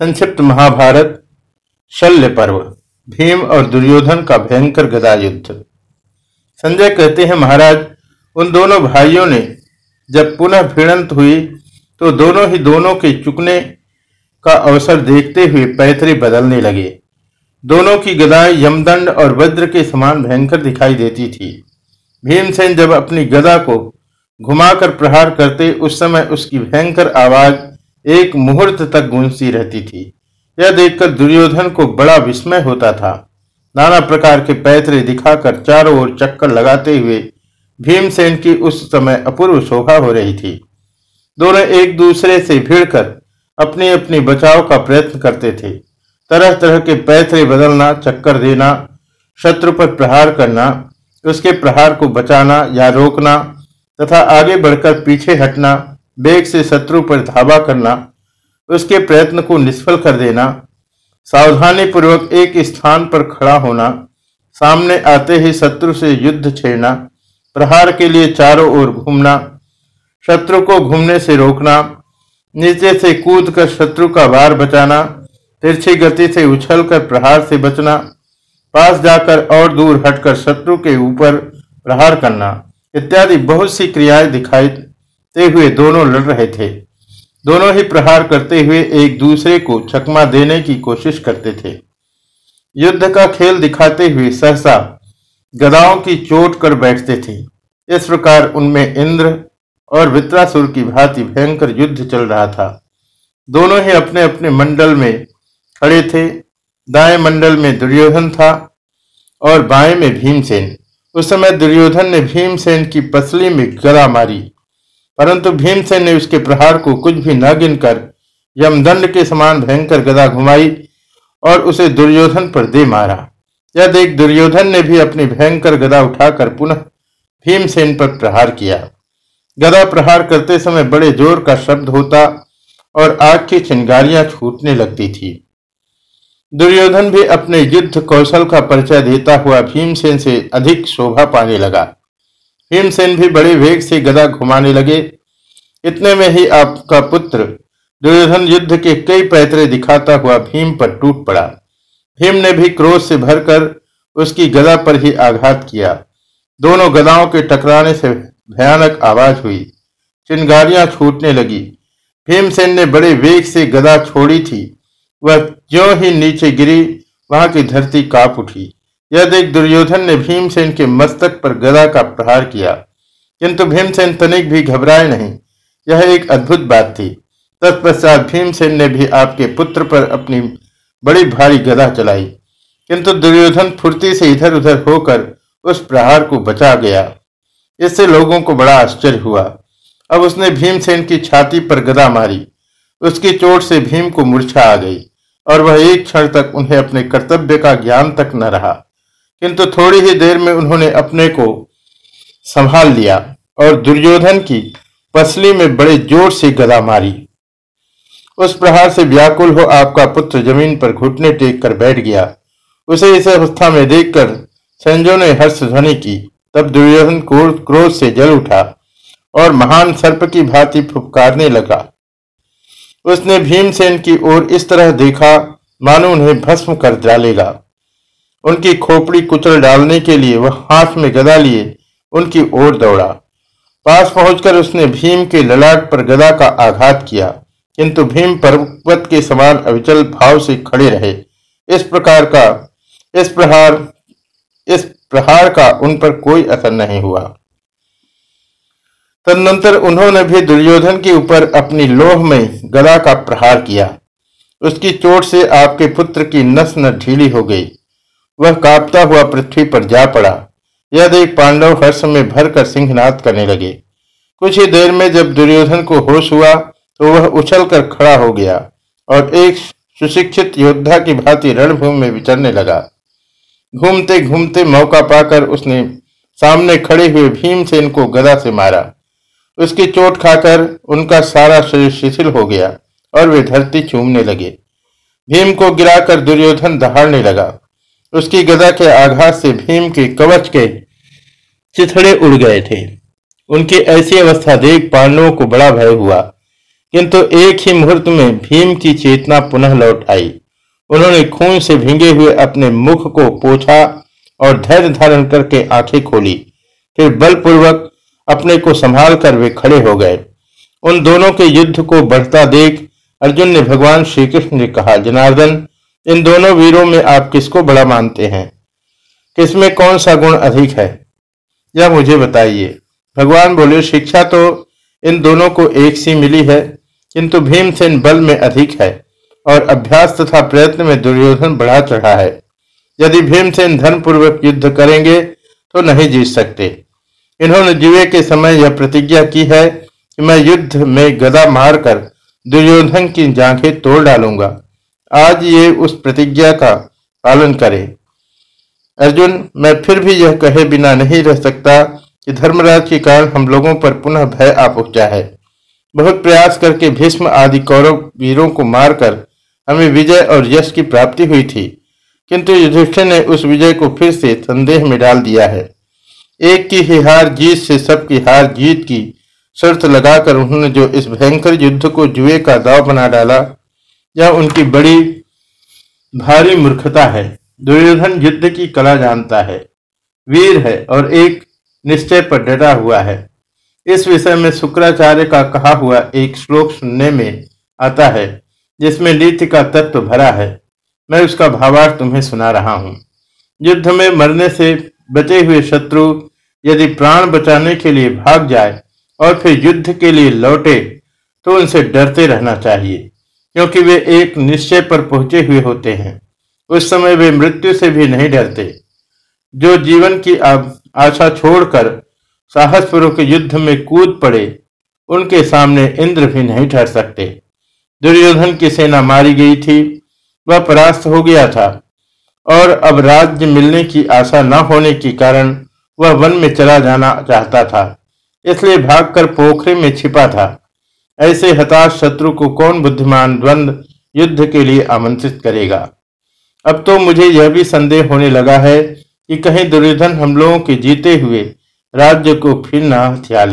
संक्षिप्त महाभारत, शल्य पर्व, भीम और दुर्योधन का भयंकर गदा युद्ध। संजय कहते हैं, महाराज, उन दोनों भाइयों ने जब पुनः भिड़ंत हुई तो दोनों ही दोनों के चुकने का अवसर देखते हुए पैतरे बदलने लगे। दोनों की गदाएँ यमदंड और वज्र के समान भयंकर दिखाई देती थी। भीमसेन जब अपनी गदा को घुमाकर प्रहार करते, उस समय उसकी भयंकर आवाज़ एक मुहूर्त तक गूंजती रहती थी। यह देखकर दुर्योधन को बड़ा विस्मय होता था। नाना प्रकार के पैतरे दिखाकर चारों ओर चक्कर लगाते हुए भीमसेन की उस समय अपूर्व शोभा हो रही थी। दोनों एक दूसरे से भिड़कर अपनी अपनी बचाव का प्रयत्न करते थे। तरह तरह के पैतरे बदलना, चक्कर देना, शत्रु पर प्रहार करना, उसके प्रहार को बचाना या रोकना, तथा आगे बढ़कर पीछे हटना वेग से शत्रु पर धावा करना, उसके प्रयत्न को निष्फल कर देना सावधानी पूर्वक एक स्थान पर खड़ा होना, सामने आते ही शत्रु से युद्ध छेड़ना, प्रहार के लिए चारों ओर घूमना, शत्रु को घूमने से रोकना, नीचे से कूद कर शत्रु का वार बचाना, तिरछी गति से उछलकर प्रहार से बचना, पास जाकर और दूर हटकर शत्रु के ऊपर प्रहार करना, इत्यादि बहुत सी क्रियाएँ दिखाई ते हुए दोनों लड़ रहे थे। दोनों ही प्रहार करते हुए एक दूसरे को चकमा देने की कोशिश करते थे। युद्ध का खेल दिखाते हुए सहसा गदाओं की चोट कर बैठते थे। इस प्रकार उनमें इंद्र और वित्रासुर की भांति भयंकर युद्ध चल रहा था। दोनों ही अपने अपने मंडल में खड़े थे। दाएँ मंडल में दुर्योधन था और बाएँ में भीमसेन। उस समय दुर्योधन ने भीमसेन की पसली में गदा मारी। परंतु भीमसेन ने उसके प्रहार को कुछ भी न गिनकर यमदंड के समान भयंकर गदा घुमाई और उसे दुर्योधन पर दे मारा। यह देख दुर्योधन ने भी अपनी भयंकर गदा उठाकर पुनः भीमसेन पर प्रहार किया। गदा प्रहार करते समय बड़े ज़ोर का शब्द होता और आग की चिंगारियाँ छूटने लगती थी। दुर्योधन भी अपने युद्ध कौशल का परिचय देता हुआ भीमसेन से अधिक शोभा पाने लगा। भीमसेन भी बड़े वेग से गदा घुमाने लगे। इतने में ही आपका पुत्र दुर्योधन युद्ध के कई पैतरे दिखाता हुआ भीम पर टूट पड़ा। भीम ने भी क्रोध से भरकर उसकी गदा पर ही आघात किया। दोनों गदाओं के टकराने से भयानक आवाज़ हुई। चिंगारियाँ छूटने लगी। भीमसेन ने बड़े वेग से गदा छोड़ी थी। वह ज्यो ही नीचे गिरी, वहाँ की धरती काँप उठी। यह देख दुर्योधन ने भीमसेन के मस्तक पर गदा का प्रहार किया, किंतु भीमसेन तनिक भी घबराए नहीं। यह एक अद्भुत बात थी। तत्पश्चात भीमसेन ने भी आपके पुत्र पर अपनी बड़ी भारी गदा चलाई, किंतु दुर्योधन फुर्ती से इधर उधर होकर उस प्रहार को बचा गया। इससे लोगों को बड़ा आश्चर्य हुआ। अब उसने भीमसेन की छाती पर गदा मारी। उसकी चोट से भीम को मूर्छा आ गई, और वह एक क्षण तक उन्हें अपने कर्तव्य का ज्ञान तक न रहा। किंतु थोड़ी ही देर में उन्होंने अपने को संभाल लिया और दुर्योधन की पसली में बड़े ज़ोर से गदा मारी। उस प्रहार से व्याकुल हो आपका पुत्र ज़मीन पर घुटने टेक कर बैठ गया। उसे इस अवस्था में देखकर संजो ने हर्ष ध्वनि की। तब दुर्योधन क्रोध से जल उठा और महान सर्प की भांति फुपकारने लगा। उसने भीमसेन की ओर इस तरह देखा, मानो उन्हें भस्म कर डालेगा उनकी खोपड़ी कुचल डालने के लिए वह हाथ में गदा लिए, उनकी ओर दौड़ा। पास पहुंचकर उसने भीम के ललाट पर गदा का आघात किया, किंतु भीम पर्वत के समान अविचल भाव से खड़े रहे। इस प्रकार का, इस प्रहार इस प्रहार का उन पर कोई असर नहीं हुआ। तदनंतर उन्होंने भी दुर्योधन के ऊपर अपनी लोह में गदा का प्रहार किया। उसकी चोट से आपके पुत्र की नस न ढीली हो गई। वह कांपता हुआ पृथ्वी पर जा पड़ा। यह देख पांडव हर्ष में भरकर सिंहनाद करने लगे। कुछ ही देर में जब दुर्योधन को होश हुआ तो वह उछलकर खड़ा हो गया और एक सुशिक्षित योद्धा की भांति रणभूमि में विचरने लगा। घूमते घूमते मौका पाकर उसने सामने खड़े हुए भीमसेन को गदा से मारा। उसकी चोट खाकर उनका सारा शरीर शिथिल हो गया और वे धरती चूमने लगे। भीम को गिराकर दुर्योधन दहाड़ने लगा। उसकी गदा के आघात से भीम के कवच के चिथड़े उड़ गए थे। उनकी ऐसी अवस्था देख पांडवों को बड़ा भय हुआ। किंतु एक ही मुहूर्त में भीम की चेतना पुनः लौट आई। उन्होंने खून से भींगे हुए अपने मुख को पोछा और धैर्य धारण करके आँखें खोली। फिर बलपूर्वक अपने को संभाल कर वे खड़े हो गए। उन दोनों के युद्ध को बढ़ता देख अर्जुन ने भगवान श्री कृष्ण ने कहा, जनार्दन इन दोनों वीरों में आप किसको बड़ा मानते हैं? किसमें कौन सा गुण अधिक है? यह मुझे बताइए। भगवान बोले, शिक्षा तो इन दोनों को एक सी मिली है, किंतु भीमसेन बल में अधिक है और अभ्यास तथा प्रयत्न में दुर्योधन बढ़ा चढ़ा है। यदि भीमसेन धर्मपूर्वक युद्ध करेंगे तो नहीं जीत सकते। इन्होंने जीवे के समय यह प्रतिज्ञा की है कि मैं युद्ध में गदा मारकर दुर्योधन की जांघें तोड़ डालूँगा। आज ये उस प्रतिज्ञा का पालन करे। अर्जुन, मैं फिर भी यह कहे बिना नहीं रह सकता कि धर्मराज के कारण हम लोगों पर पुनः भय आ पहुँचा है। बहुत प्रयास करके भीष्म आदि कौरव वीरों को मारकर हमें विजय और यश की प्राप्ति हुई थी, किंतु युधिष्ठिर ने उस विजय को फिर से संदेह में डाल दिया है। एक की ही हार जीत से सबकी हार जीत की शर्त लगाकर उन्होंने जो इस भयंकर युद्ध को जुए का दाव बना डाला यह उनकी बड़ी भारी मूर्खता है। दुर्योधन युद्ध की कला जानता है। वीर है और एक निश्चय पर डटा हुआ है। इस विषय में शुक्राचार्य का कहा हुआ एक श्लोक सुनने में आता है, जिसमें नीति का तत्व भरा है। मैं उसका भावार्थ तुम्हें सुना रहा हूँ। युद्ध में मरने से बचे हुए शत्रु यदि प्राण बचाने के लिए भाग जाए और फिर युद्ध के लिए लौटे तो उनसे डरते रहना चाहिए। क्योंकि वे एक निश्चय पर पहुँचे हुए होते हैं। उस समय वे मृत्यु से भी नहीं डरते। जो जीवन की आशा छोड़कर साहसपूर्वक युद्ध में कूद पड़े, उनके सामने इंद्र भी नहीं ठहर सकते। दुर्योधन की सेना मारी गई थी, वह परास्त हो गया था, और अब राज्य मिलने की आशा न होने के कारण वह वन में चला जाना चाहता था, इसलिए भागकर पोखरे में छिपा था। ऐसे हताश शत्रु को कौन बुद्धिमान द्वंद युद्ध के लिए आमंत्रित करेगा? अब तो मुझे यह भी संदेह होने लगा है कि कहीं दुर्योधन हम लोगों के जीते हुए राज्य को फिर न हथिया